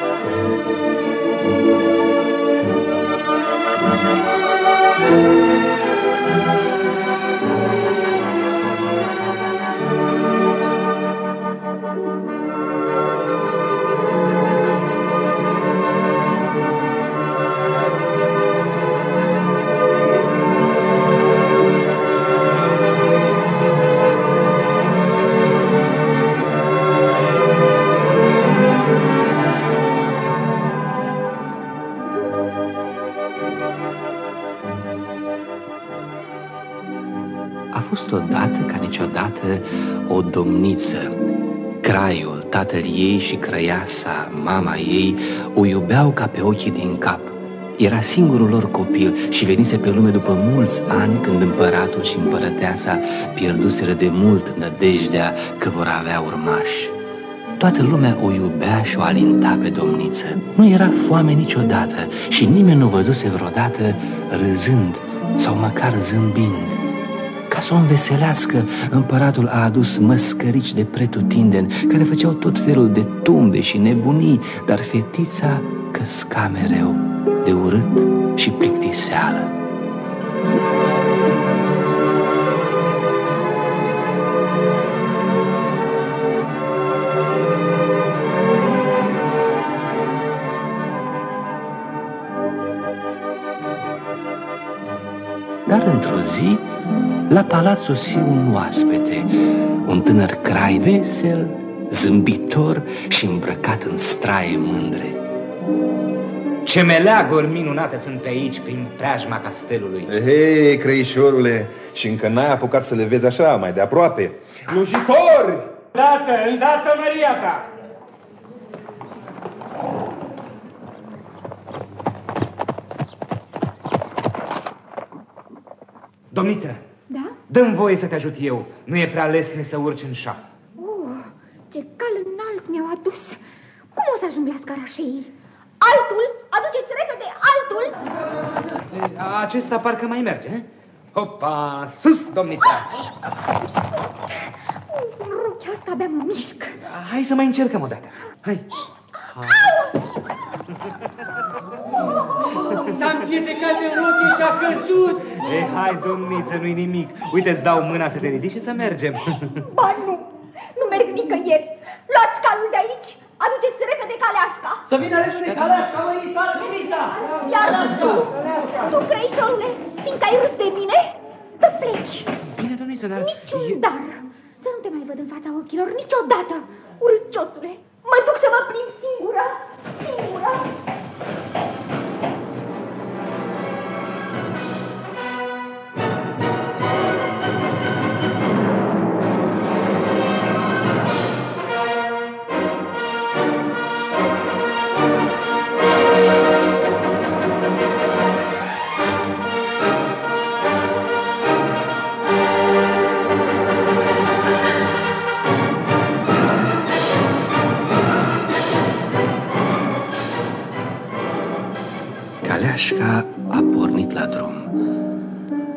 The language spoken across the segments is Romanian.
fost ca niciodată o domniță. Craiul, tatăl ei și crăiasa, mama ei, o iubeau ca pe ochii din cap. Era singurul lor copil și venise pe lume după mulți ani când împăratul și împărăteasa pierduseră de mult nădejdea că vor avea urmași. Toată lumea o iubea și o alinta pe domniță. Nu era foame niciodată și nimeni nu văzuse vreodată râzând sau măcar zâmbind. Ca să o înveselească, împăratul a adus măscărici de pretutindeni care făceau tot felul de tumbe și nebunii, dar fetița căsca mereu de urât și plictiseală. Dar într-o zi la palat sosi un oaspete, un tânăr crai vesel, zâmbitor și îmbrăcat în straie mândre. Ce meleaguri minunate sunt pe aici, prin preajma castelului. Hei, creișorule, și încă n-ai apucat să le vezi așa, mai de aproape. Slujitori! Dată, îndată, Maria ta! Domniță, Dăm voie să te ajut eu. Nu e prea lesne să urci în șa. Oh, ce cal înalt mi-au adus. Cum o să ajung la scara șeii? Altul? Aduceți repede altul! Acesta parcă mai merge, he? Hopa, sus, domnița! Rochea asta abia mă mișc. Hai să mai încercăm o dată. Hai. S-a împiedecat de ochii și a căzut. Ei, hai, domniță, nu-i nimic. Uite, îți dau mâna să te ridici și să mergem. Ba nu, nu merg nicăieri. Luați calul de aici, aduceți repede caleașca. Să vină repede caleașca, măi, sară Dimița. Iar tu, tu, creișorule, fiindcă ai râs de mine, să pleci. Bine, domniță, dar... Niciun eu... dar. Să nu te mai văd în fața ochilor niciodată, urâciosule. Mă duc să mă plimb singură, singură.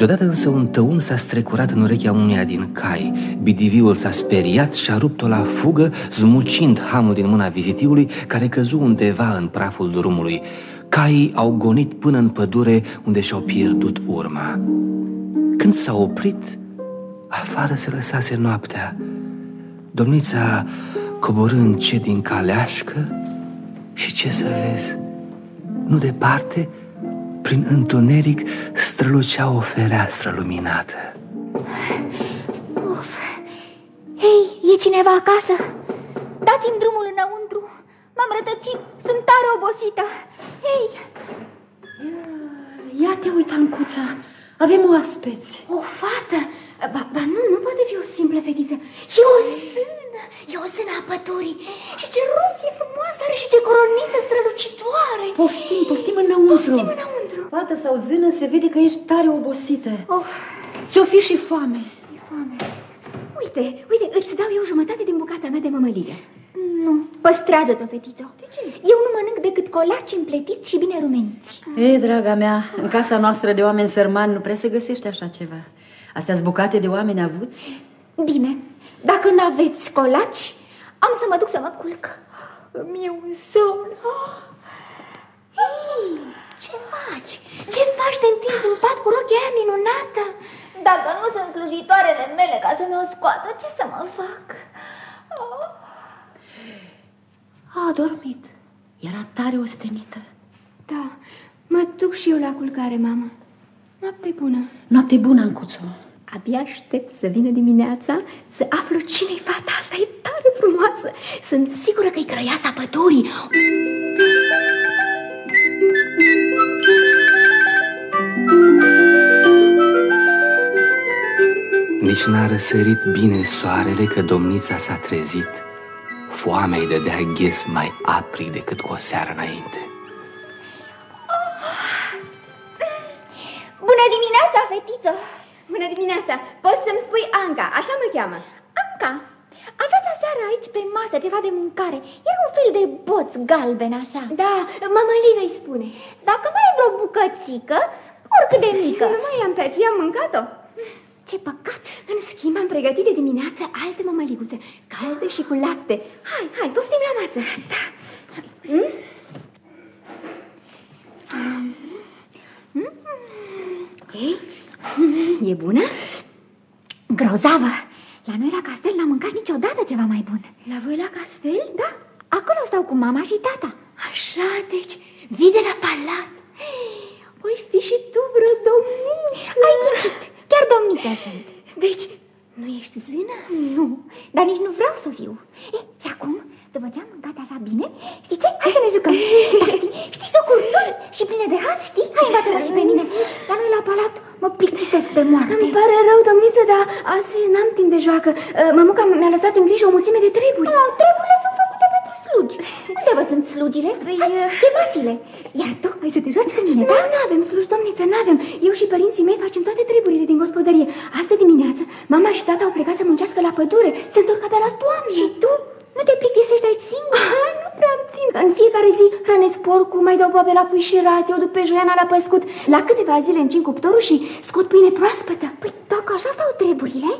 Deodată însă un tăun s-a strecurat în urechea uneia din cai. Bidiviul s-a speriat și a rupt-o la fugă, zmucind hamul din mâna vizitiului, care căzu undeva în praful drumului. Caii au gonit până în pădure, unde și-au pierdut urma. Când s-a oprit, afară se lăsase noaptea. Domnița coborâ încet din caleașcă și ce să vezi? Nu departe, prin întuneric strălucea o fereastră luminată. Uf! Hei, e cineva acasă? Dați-mi drumul înăuntru. M-am rătăcit, sunt tare obosită. Hei! Ia te uita, Ancuța, avem oaspeți. O fată? Ba, ba nu, nu poate fi o simplă fetiță. E o sână, E o sână a păturii. Și ce rochie frumoasă are și ce coroniță strălucitoare. Poftim, poftim înăuntru. Poftim înăuntru. Fată sau zână, se vede că ești tare obosită. Oh, Ți-o fi și foame. e foame. Uite, uite, îți dau eu jumătate din bucata mea de mămăligă. Nu, păstrează-ți-o, fetițo. De ce? Eu nu mănânc decât colaci împletiți și bine rumeniți. E, draga mea, în casa noastră de oameni sărmani nu prea se găsește așa ceva. Astea bucate de oameni avuți? Bine, dacă n-aveți colaci, am să mă duc să mă culc. Mi-e un somn. Oh. Hei, ce faci? Ce faci? Te întinzi în pat cu rochia aia minunată? Dacă nu sunt slujitoarele mele ca să mi-o scoată, ce să mă fac? Oh. A adormit. Era tare ostenită. Da, mă duc și eu la culcare, mama. Noapte bună. Noapte bună, Ancuțo. Abia aștept să vină dimineața să aflu cine-i fata asta. E tare frumoasă. Sunt sigură că-i crăiasa pădurii. Nici n-a răsărit bine soarele că domnița s-a trezit. Foamea-i dădea ghes mai apri decât cu o seară înainte. Pe masă ceva de mâncare. Era un fel de boț galben, așa. Da, mămăligă îi spune. Dacă mai ai vreo bucățică, oricât de mică. Nu mai am pe aceea, am mâncat-o. Ce păcat! În schimb, am pregătit de dimineață alte mămăliguțe, calde și cu lapte. Hai, hai, poftim la masă. Da. Mm? Mm. Ei, e bună? Grozavă! La noi la castel n-am mâncat niciodată ceva mai bun. La voi la castel? Da, acolo stau cu mama și tata. Așa, deci, vii de la palat. Oi fi și tu vreo domniță. Ai ghicit, chiar domniță sunt. Deci, nu ești zână? Nu, dar nici nu vreau să fiu. E, și acum, după ce am mâncat așa bine, știi ce? Hai să ne jucăm. Dar știi, știi jocuri noi și pline de haz, știi? Hai, învață-mă și pe mine. La noi la palat mă plictisesc de moarte. Îmi pare rău, domniță, dar azi n-am timp de joacă. Mămuca mi-a lăsat în grijă o mulțime de treburi. Oh, treburile sunt făcute pentru slugi. Unde vă sunt slugile? Păi, chemați-le. Iar tu, ai să te joci cu mine, da? Nu avem slugi, domniță, n-avem. Eu și părinții mei facem toate treburile din gospodărie. Astă dimineață, mama și tata au plecat să muncească la pădure. Se întorc abia la toamnă. Și tu? Nu te plictisești aici singur? Ah, nu prea am timp. În fiecare zi hrănesc porcul, mai dau boabe la pui și rați, o duc pe Joiana la păscut. La câteva zile încin cuptorul și scot pâine proaspătă. Păi, dacă așa stau treburile,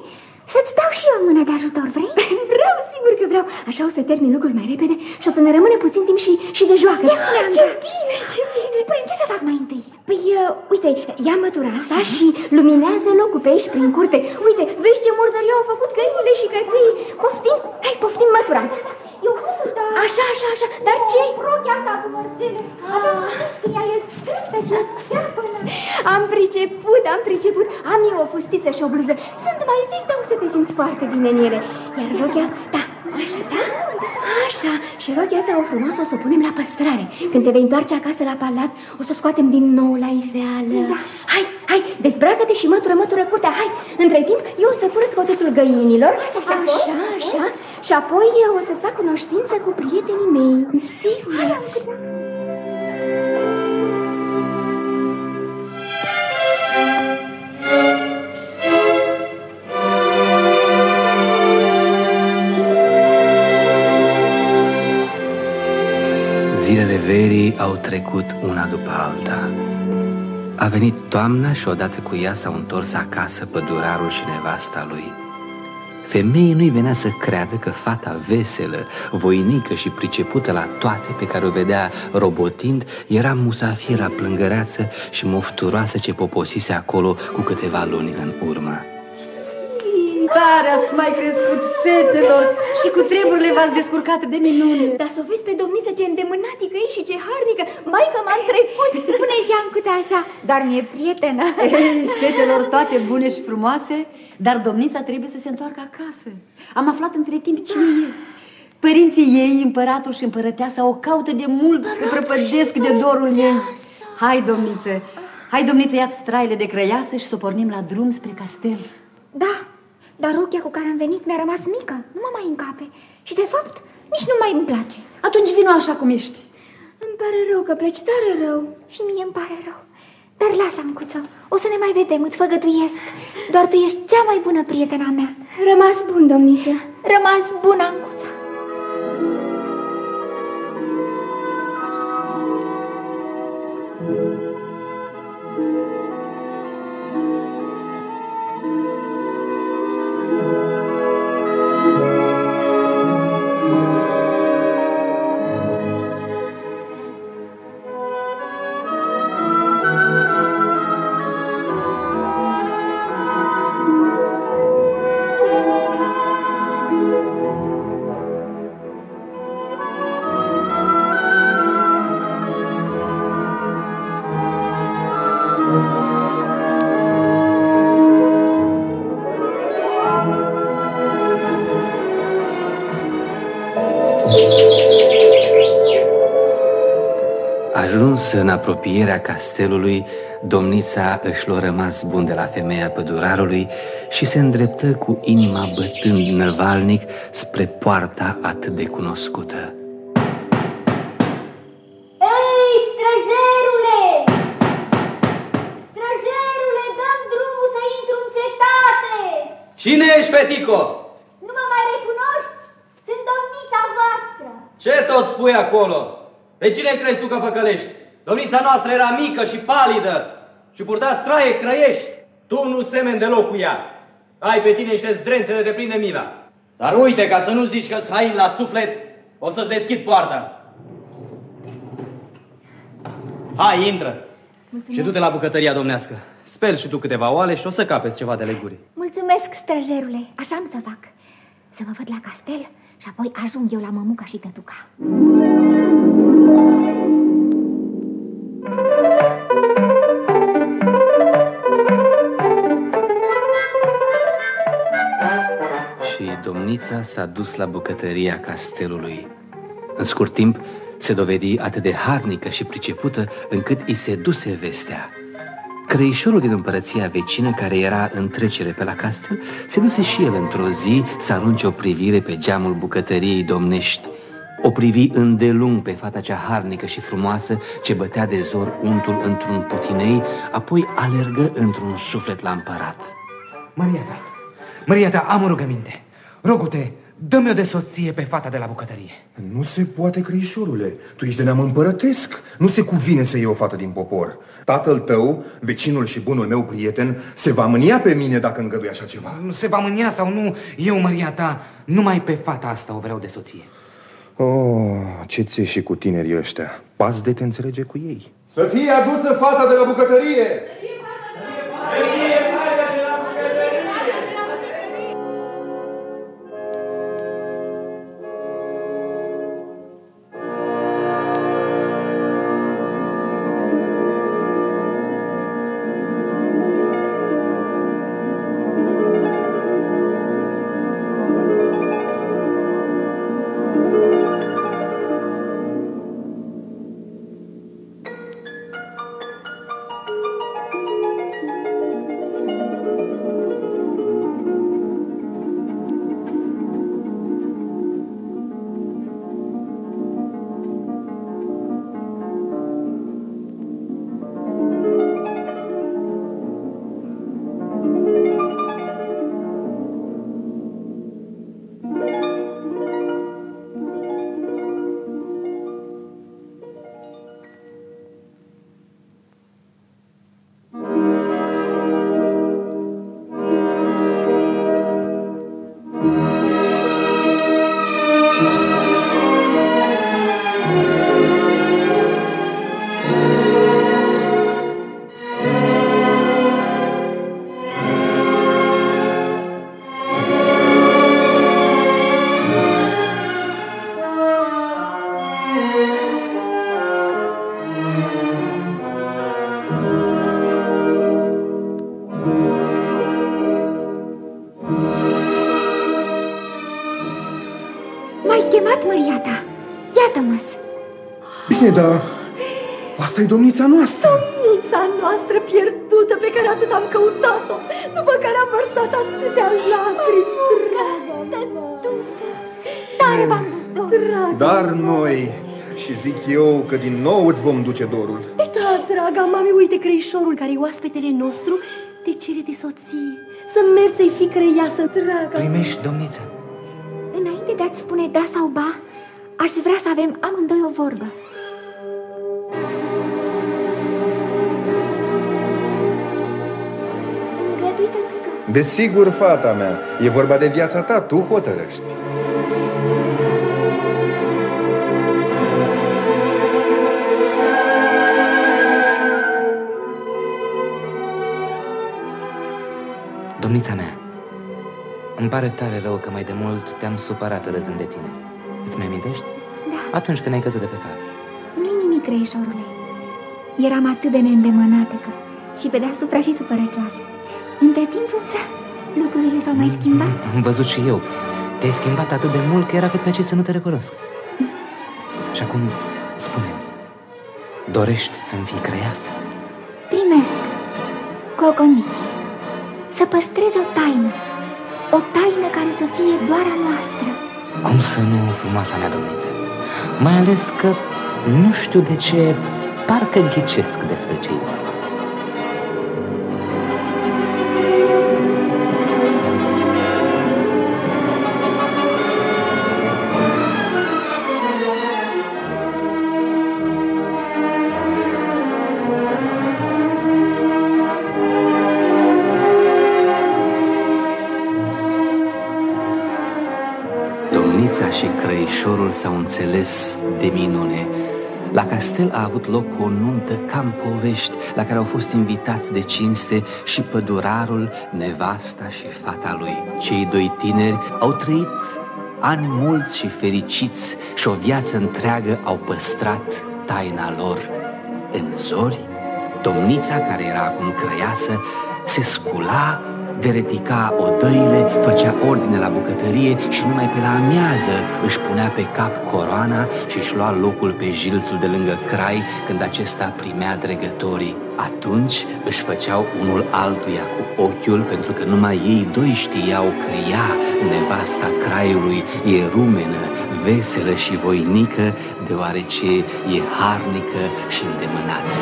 să-ți dau și eu o mână de ajutor, vrei? vreau, sigur că vreau. Așa o să termin lucruri mai repede și o să ne rămâne puțin timp și, și de joacă. Ia spune, ce bine, ce bine. Spune, ce să fac mai întâi? Păi, uh, uite, ia mătura asta Așa. și luminează locul pe aici prin curte. Uite, vezi ce murdărie au făcut găinile și căței. Poftim? Hai, poftim mătura. Eu da. Așa, așa, așa. Dar ce? Rochia asta cu mărgele. Avem atunci când ea e strâmtă și țeapănă. Am priceput, am priceput. Am eu o fustiță și o bluză. Sunt mai vechi, dar o să te simți foarte bine în ele. Iar rochia asta, da, Așa, da? Așa. Și rochia asta o frumoasă o să o punem la păstrare. Când te vei întoarce acasă la palat, o să o scoatem din nou la iveală. Da. Hai, hai, dezbracă-te și mătură, mătură curtea, hai. Între timp, eu o să curăț cotețul găinilor. Așa, așa, așa, așa. Și apoi eu o să-ți fac cunoștință cu prietenii mei. Sigur. Hai, Zilele verii au trecut una după alta. A venit toamna și odată cu ea s-au întors acasă pădurarul și nevasta lui. Femeii nu-i venea să creadă că fata veselă, voinică și pricepută la toate pe care o vedea robotind era musafira plângăreață și mofturoasă ce poposise acolo cu câteva luni în urmă. Tare ați mai crescut, fetelor, și cu treburile v-ați descurcat de minune. Dar să o vezi pe domniță ce îndemânatică e și ce harnică. Maică m-am trecut, spune și Ancuța așa, dar mi-e prietenă. Ei, fetelor toate bune și frumoase, dar domnița trebuie să se întoarcă acasă. Am aflat între timp cine e. Părinții ei, împăratul și împărăteasa, o caută de mult și se prăpădesc de dorul ei. Hai, domniță, hai, domniță, ia-ți traile de crăiasă și să pornim la drum spre castel. Da, dar rochia cu care am venit mi-a rămas mică, nu mă mai încape. Și de fapt, nici nu mai îmi place. Atunci vino așa cum ești. Îmi pare rău că pleci tare rău și mie îmi pare rău. Dar lasă, Ancuțo, o să ne mai vedem, îți făgăduiesc. Doar tu ești cea mai bună prietena mea. Rămas bun, domniță. Rămas bun, Ancuța. Ajuns în apropierea castelului, domnița își lua rămas bun de la femeia pădurarului și se îndreptă cu inima bătând năvalnic spre poarta atât de cunoscută. Ei, străjerule! Străjerule, dăm drumul să intru în cetate! Cine ești, fetico? Nu mă mai recunoști? Sunt domnița voastră! Ce tot spui acolo? Pe cine crezi tu că păcălești? Domnița noastră era mică și palidă și purta straie crăiești. Tu nu semeni deloc cu ea. Ai pe tine niște zdrențe de te prinde mila. Dar uite, ca să nu zici că hain la suflet, o să-ți deschid poarta. Hai, intră. Mulțumesc. Și du-te la bucătăria domnească. Speli și tu câteva oale și o să capeți ceva de leguri. Mulțumesc, străjerule. Așa am să fac. Să mă văd la castel și apoi ajung eu la mămuca și tătuca. Și domnița s-a dus la bucătăria castelului. În scurt timp, se dovedi atât de harnică și pricepută încât îi se duse vestea. Crăișorul din împărăția vecină, care era în trecere pe la castel, se duse și el într-o zi să arunce o privire pe geamul bucătăriei domnești. O privi îndelung pe fata cea harnică și frumoasă ce bătea de zor untul într-un putinei, apoi alergă într-un suflet la împărat. Maria ta, Maria ta, am o rugăminte. Rogu-te, dă-mi-o de soție pe fata de la bucătărie. Nu se poate, Crișorule. Tu ești de neam împărătesc. Nu se cuvine să iei o fată din popor. Tatăl tău, vecinul și bunul meu prieten, se va mânia pe mine dacă îngădui așa ceva. Nu se va mânia sau nu, eu, Maria ta, numai pe fata asta o vreau de soție. Oh, ce ți și cu tinerii ăștia. Pas de te înțelege cu ei. Să fie adusă fata de la bucătărie! M-ai chemat, măria ta. Iată-mă Bine, dar asta e domnița noastră. Domnița noastră, pierdută pe care atât am căutat-o, după care am vărsat atâtea lacrimi, draga Tare v-am dus dorul. Dar noi, și zic eu că din nou îți vom duce dorul. Da, draga mami, uite creișorul care e oaspetele nostru te cere de soție. Să mergi să-i fi creiasă, draga. Primești, domniță? Înainte de a-ți spune da sau ba, aș vrea să avem amândoi o vorbă. Îngădui, tătucă. Desigur, fata mea, e vorba de viața ta, tu hotărăști. Îmi pare tare rău că mai de mult te-am supărat râzând de tine. Îți mai amintești? Da, Atunci când ai căzut de pe cal. nu-i nimic, reișorule. Eram atât de neîndemânată că și pe deasupra și supărăcioasă. Între timp însă, lucrurile s-au mai schimbat. Am văzut și eu. Te-ai schimbat atât de mult că era cât pe ce să nu te recunosc. Și acum, spune dorești să-mi fii creiasă? Primesc, cu o condiție. Să păstrez o taină. O taină care să fie doar a noastră. Cum să nu, frumoasa mea domniță? Mai ales că nu știu de ce, parcă ghicesc despre ce e vorba. Și crăișorul s-au înțeles de minune. La castel a avut loc o nuntă cam povești, la care au fost invitați de cinste și pădurarul, nevasta și fata lui. Cei doi tineri au trăit ani mulți și fericiți și o viață întreagă au păstrat taina lor. În zori, domnița, care era acum crăiasă, se scula veretica odăile, făcea ordine la bucătărie și numai pe la amiază își punea pe cap coroana și își lua locul pe jilțul de lângă crai când acesta primea dregătorii. Atunci își făceau unul altuia cu ochiul pentru că numai ei doi știau că ea, nevasta craiului, e rumenă, veselă și voinică, deoarece e harnică și îndemânată.